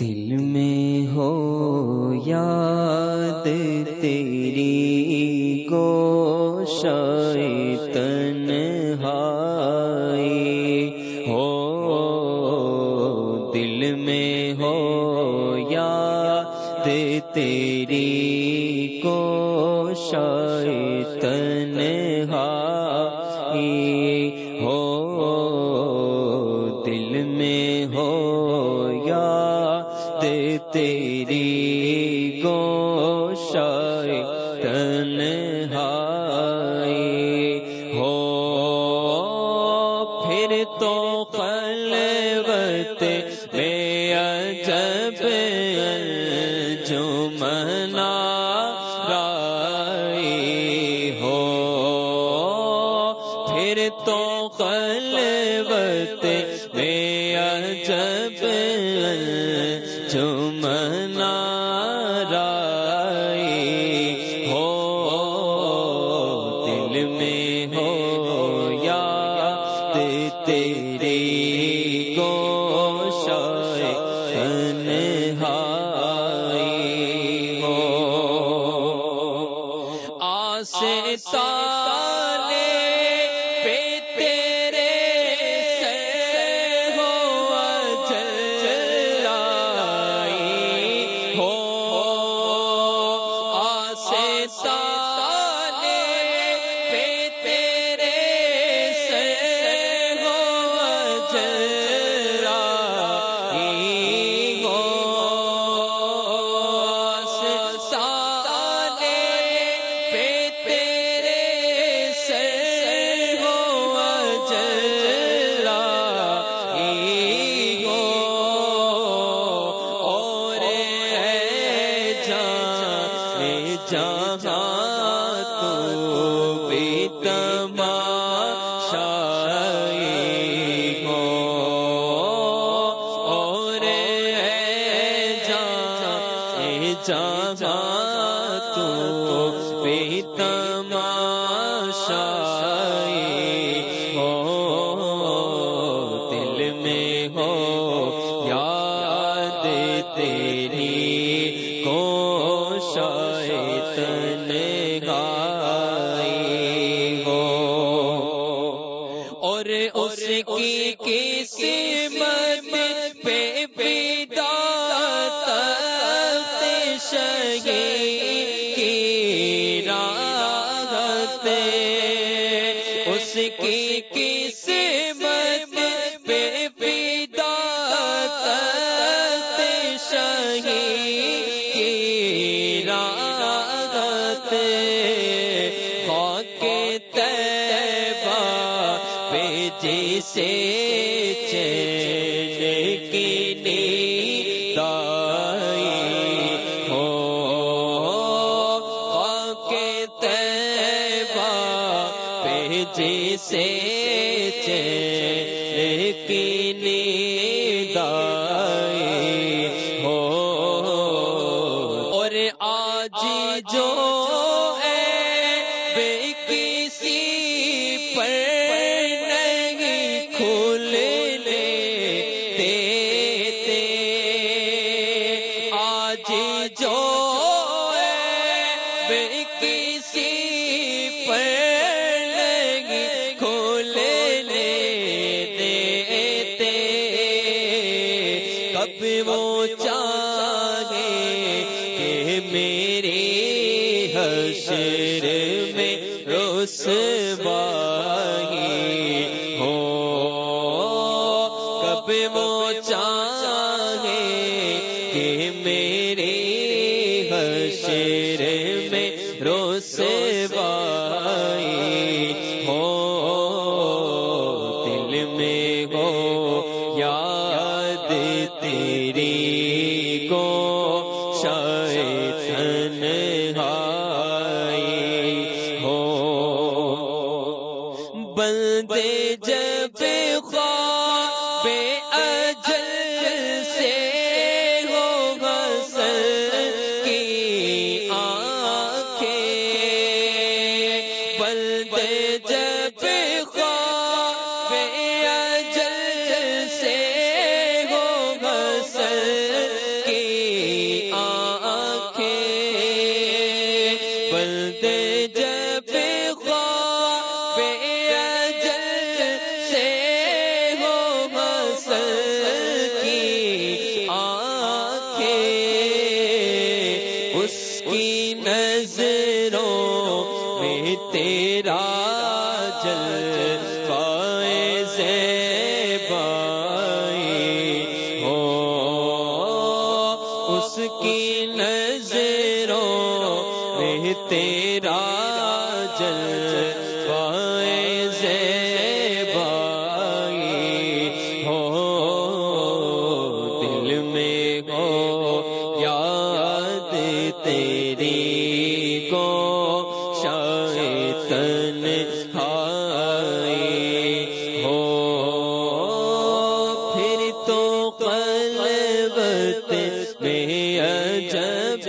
دل میں ہو یاد تیری کو شیطن ہو دل میں ہو یاد تیری کو شیطن تنہائی ہو پھر تو خلوت میں عجب جو منا کو اس کی کسی کی نیدائی ہو۔ اور آج جو بے کسی پر نہیں دیتے۔ آج جو بے کسی وہ چاہے کہ میری حشر میں رسوائی ہو، دل میں ہو، یاد تیری کو شیطن ہائی ہو۔ بندے جب خواب سے ہو اس کی نظروں میں تیرا جل پائے ہو دل میں ہو یاد تیری کو جب